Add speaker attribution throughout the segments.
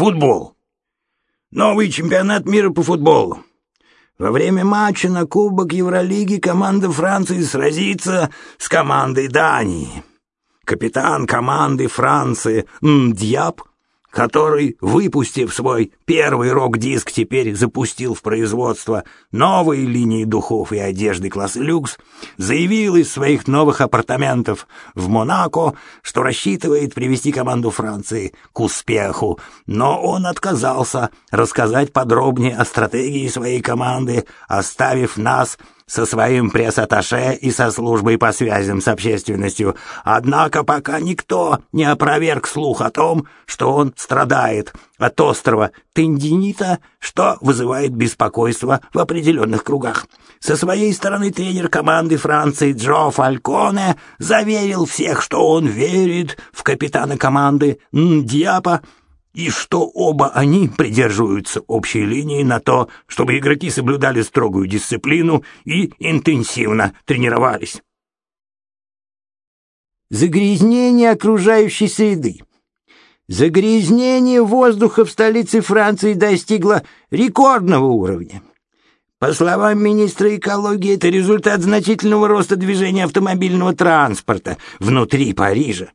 Speaker 1: Футбол. Новый чемпионат мира по футболу. Во время матча на Кубок Евролиги команда Франции сразится с командой Дании. Капитан команды Франции Дьяб который, выпустив свой первый рок-диск, теперь запустил в производство новые линии духов и одежды класса люкс, заявил из своих новых апартаментов в Монако, что рассчитывает привести команду Франции к успеху, но он отказался рассказать подробнее о стратегии своей команды, оставив нас со своим пресс-атташе и со службой по связям с общественностью. Однако пока никто не опроверг слух о том, что он страдает от острого тендинита, что вызывает беспокойство в определенных кругах. Со своей стороны тренер команды Франции Джо Фальконе заверил всех, что он верит в капитана команды Ндиапа, и что оба они придерживаются общей линии на то, чтобы игроки соблюдали строгую дисциплину и интенсивно тренировались.
Speaker 2: Загрязнение окружающей среды. Загрязнение воздуха в столице Франции достигло рекордного уровня. По словам министра экологии, это результат значительного роста движения автомобильного транспорта внутри Парижа.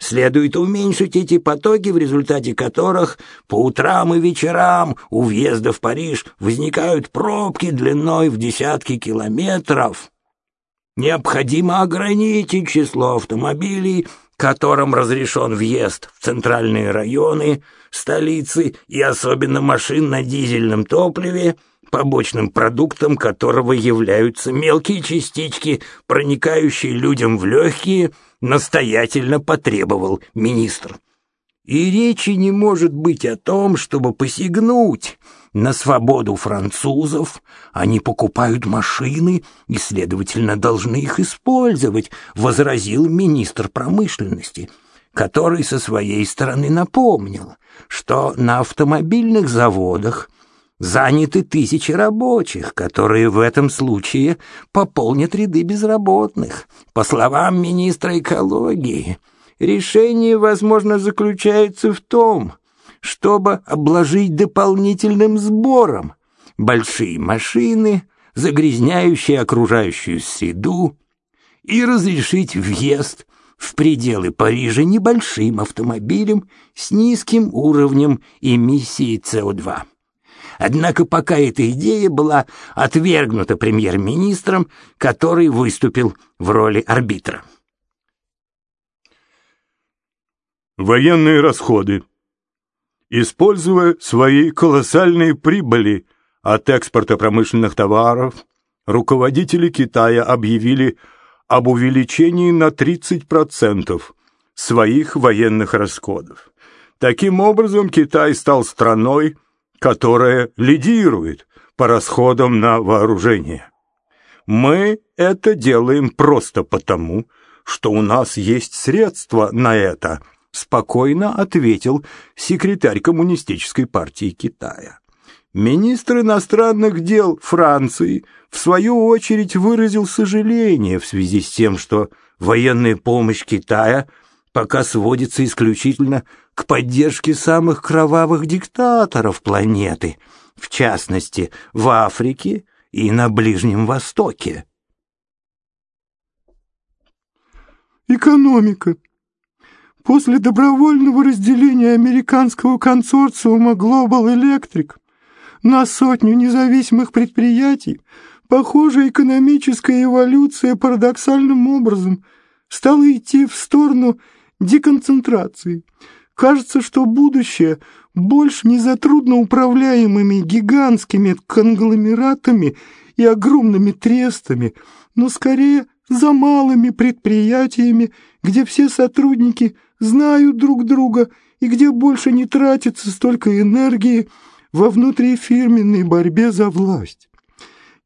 Speaker 2: Следует уменьшить эти потоки, в результате которых по утрам и вечерам у въезда в Париж возникают пробки длиной в десятки километров. Необходимо ограничить число автомобилей, которым разрешен въезд в центральные районы столицы и особенно машин на дизельном топливе, побочным продуктом которого являются мелкие частички, проникающие людям в легкие – настоятельно потребовал министр. И речи не может быть о том, чтобы посягнуть на свободу французов. Они покупают машины и, следовательно, должны их использовать, возразил министр промышленности, который со своей стороны напомнил, что на автомобильных заводах заняты тысячи рабочих, которые в этом случае пополнят ряды безработных. По словам министра экологии, решение, возможно, заключается в том, чтобы обложить дополнительным сбором большие машины, загрязняющие окружающую среду, и разрешить въезд в пределы Парижа небольшим автомобилем с низким уровнем эмиссии СО2. Однако пока эта идея была отвергнута премьер-министром, который выступил в роли арбитра.
Speaker 3: Военные расходы. Используя свои колоссальные прибыли от экспорта промышленных товаров, руководители Китая объявили об увеличении на 30% своих военных расходов. Таким образом, Китай стал страной, которая лидирует по расходам на вооружение. Мы это делаем просто потому, что у нас есть средства на это, спокойно ответил секретарь Коммунистической партии Китая. Министр иностранных дел Франции в свою очередь выразил сожаление в связи с тем, что военная помощь Китая пока сводится исключительно к поддержке самых кровавых диктаторов планеты, в частности, в Африке и на Ближнем Востоке.
Speaker 4: Экономика. После добровольного разделения американского консорциума Global Electric на сотню независимых предприятий, похоже, экономическая эволюция парадоксальным образом стала идти в сторону деконцентрации – Кажется, что будущее больше не за трудноуправляемыми гигантскими конгломератами и огромными трестами, но скорее за малыми предприятиями, где все сотрудники знают друг друга и где больше не тратится столько энергии во внутрифирменной борьбе за власть.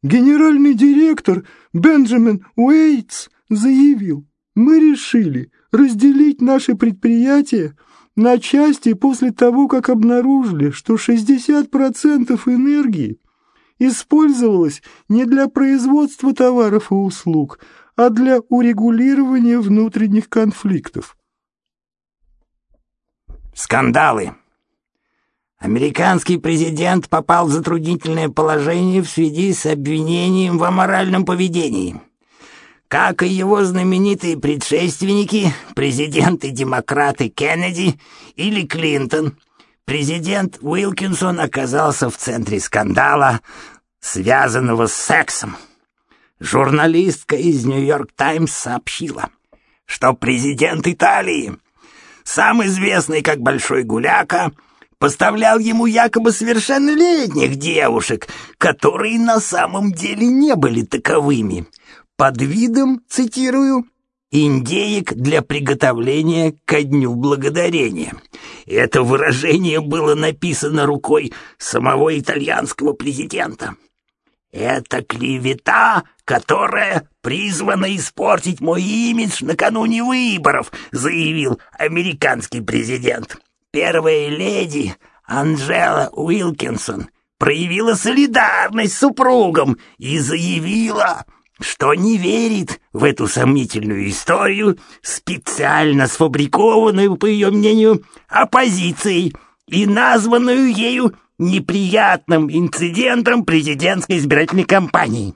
Speaker 4: Генеральный директор Бенджамин Уэйтс заявил, мы решили разделить наши предприятия на части после того, как обнаружили, что 60% энергии использовалось не для производства товаров и услуг, а для урегулирования внутренних конфликтов.
Speaker 1: Скандалы.
Speaker 2: Американский президент попал в затруднительное положение в связи с обвинением в аморальном поведении. Как и его знаменитые предшественники, президенты-демократы Кеннеди или Клинтон, президент Уилкинсон оказался в центре скандала, связанного с сексом. Журналистка из «Нью-Йорк Таймс» сообщила, что президент Италии, сам известный как Большой Гуляка, поставлял ему якобы совершеннолетних девушек, которые на самом деле не были таковыми, под видом, цитирую, «индеек для приготовления ко дню благодарения». Это выражение было написано рукой самого итальянского президента. «Это клевета, которая призвана испортить мой имидж накануне выборов», заявил американский президент. Первая леди Анжела Уилкинсон проявила солидарность с супругом и заявила, что не верит в эту сомнительную историю, специально сфабрикованную, по ее мнению, оппозицией и названную ею неприятным инцидентом президентской избирательной кампании.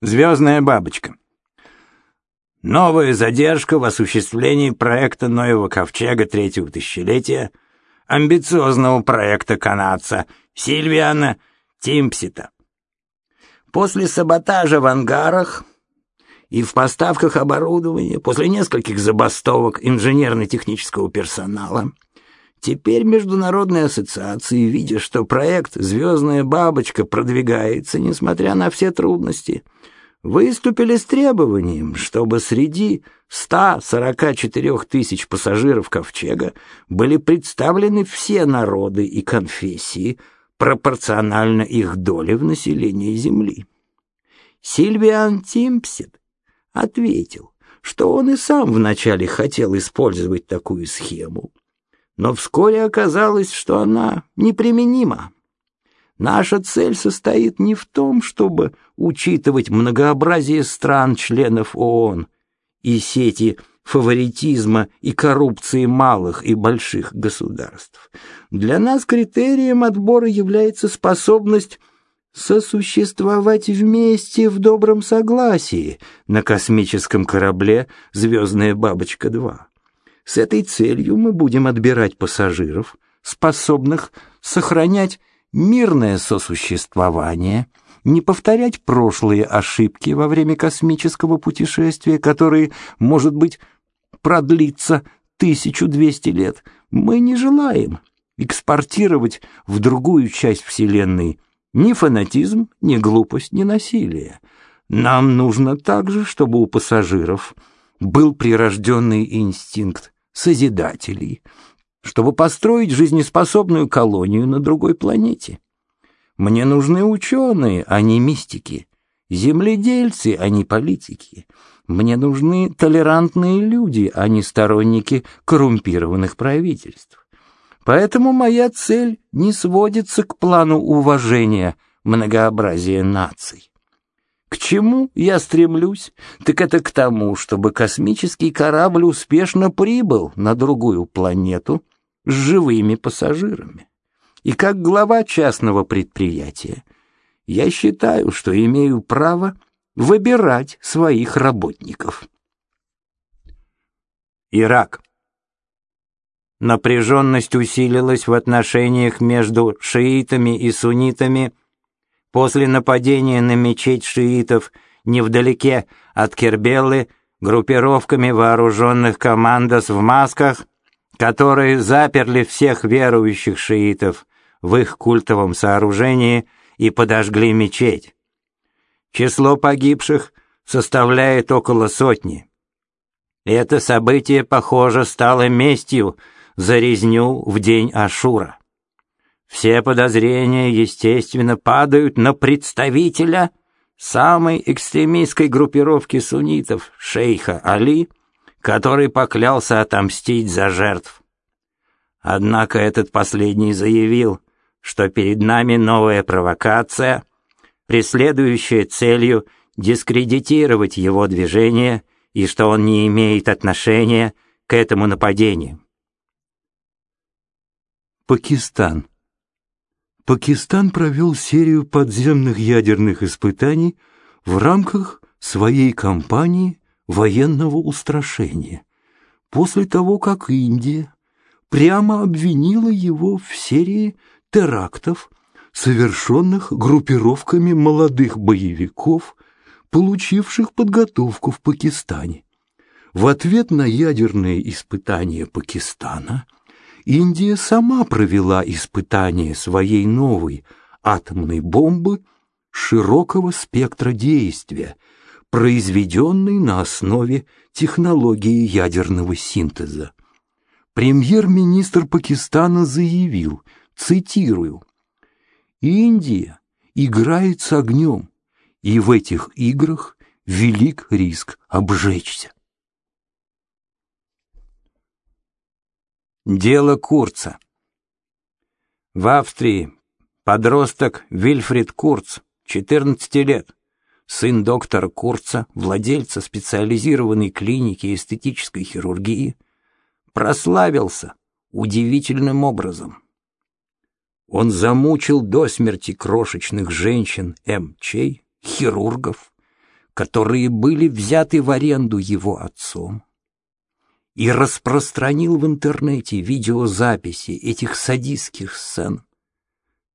Speaker 1: Звездная бабочка. Новая задержка в осуществлении проекта Ноева ковчега третьего тысячелетия, амбициозного проекта канадца Сильвиана Тимпсита. После саботажа в ангарах и в поставках оборудования, после нескольких забастовок инженерно-технического персонала, теперь международные ассоциации, видя, что проект «Звездная бабочка» продвигается, несмотря на все трудности – выступили с требованием, чтобы среди 144 тысяч пассажиров «Ковчега» были представлены все народы и конфессии, пропорционально их доле в населении Земли. Сильвиан Тимпсет ответил, что он и сам вначале хотел использовать такую схему, но вскоре оказалось, что она неприменима. Наша цель состоит не в том, чтобы учитывать многообразие стран-членов ООН и сети фаворитизма и коррупции малых и больших государств. Для нас критерием отбора является способность сосуществовать вместе в добром согласии на космическом корабле «Звездная бабочка-2». С этой целью мы будем отбирать пассажиров, способных сохранять мирное сосуществование, не повторять прошлые ошибки во время космического путешествия, которые, может быть, продлится 1200 лет, мы не желаем экспортировать в другую часть Вселенной ни фанатизм, ни глупость, ни насилие. Нам нужно также, чтобы у пассажиров был прирожденный инстинкт созидателей, чтобы построить жизнеспособную колонию на другой планете. Мне нужны ученые, а не мистики, земледельцы, а не политики. Мне нужны толерантные люди, а не сторонники коррумпированных правительств. Поэтому моя цель не сводится к плану уважения многообразия наций. К чему я стремлюсь? Так это к тому, чтобы космический корабль успешно прибыл на другую планету с живыми пассажирами. И как глава частного предприятия я считаю, что имею право выбирать своих работников. Ирак. Напряженность усилилась в отношениях между шиитами и суннитами после нападения на мечеть шиитов невдалеке от Кербелы группировками вооруженных командос в масках которые заперли всех верующих шиитов в их культовом сооружении и подожгли мечеть. Число погибших составляет около сотни. Это событие, похоже, стало местью за резню в день Ашура. Все подозрения, естественно, падают на представителя самой экстремистской группировки суннитов, шейха Али, который поклялся отомстить за жертв. Однако этот последний заявил, что перед нами новая провокация, преследующая целью дискредитировать его движение и что он не имеет отношения к этому нападению.
Speaker 3: Пакистан. Пакистан провел серию подземных ядерных испытаний в рамках своей кампании военного устрашения, после того, как Индия прямо обвинила его в серии терактов, совершенных группировками молодых боевиков, получивших подготовку в Пакистане. В ответ на ядерные испытания Пакистана Индия сама провела испытание своей новой атомной бомбы широкого спектра действия, произведенной на основе технологии ядерного синтеза. Премьер-министр Пакистана заявил, цитирую, «Индия играет с огнем, и в этих играх велик риск обжечься».
Speaker 2: Дело Курца. В Австрии подросток Вильфрид Курц, 14 лет, сын доктора Курца, владельца специализированной клиники эстетической хирургии, прославился удивительным образом. Он замучил до смерти крошечных женщин МЧ, хирургов, которые были взяты в аренду его отцом и распространил в интернете видеозаписи этих садистских сцен,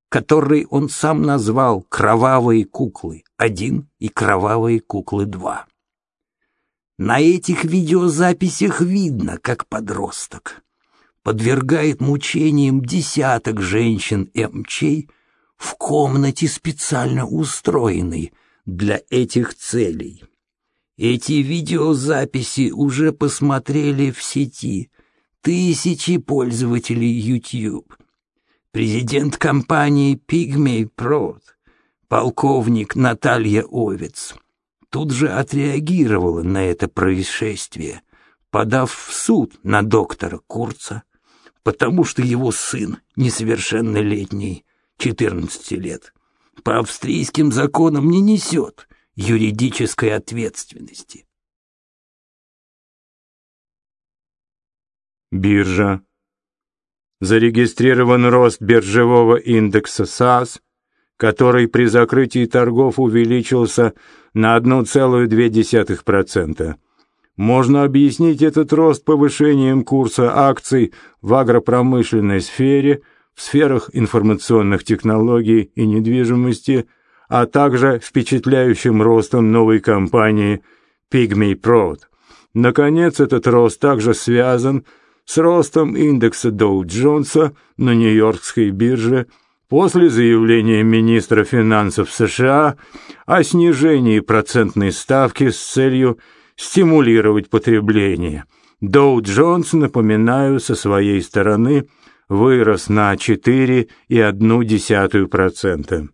Speaker 2: которые он сам назвал «Кровавые куклы-1» и «Кровавые куклы-2». На этих видеозаписях видно, как подросток подвергает мучениям десяток женщин МЧ в комнате, специально устроенной для этих целей. Эти видеозаписи уже посмотрели в сети тысячи пользователей YouTube. Президент компании Pygmy Prod, полковник Наталья Овец, тут же отреагировала на это происшествие, подав в суд на доктора Курца, потому что его сын, несовершеннолетний, 14 лет, по австрийским законам не несет юридической ответственности.
Speaker 3: Биржа. Зарегистрирован рост биржевого индекса САС, который при закрытии торгов увеличился на 1,2%. Можно объяснить этот рост повышением курса акций в агропромышленной сфере, в сферах информационных технологий и недвижимости – а также впечатляющим ростом новой компании Pygmy Prod. Наконец, этот рост также связан с ростом индекса Доу-Джонса на Нью-Йоркской бирже после заявления министра финансов США о снижении процентной ставки с целью стимулировать потребление. Доу-Джонс, напоминаю, со своей стороны вырос на 4,1%.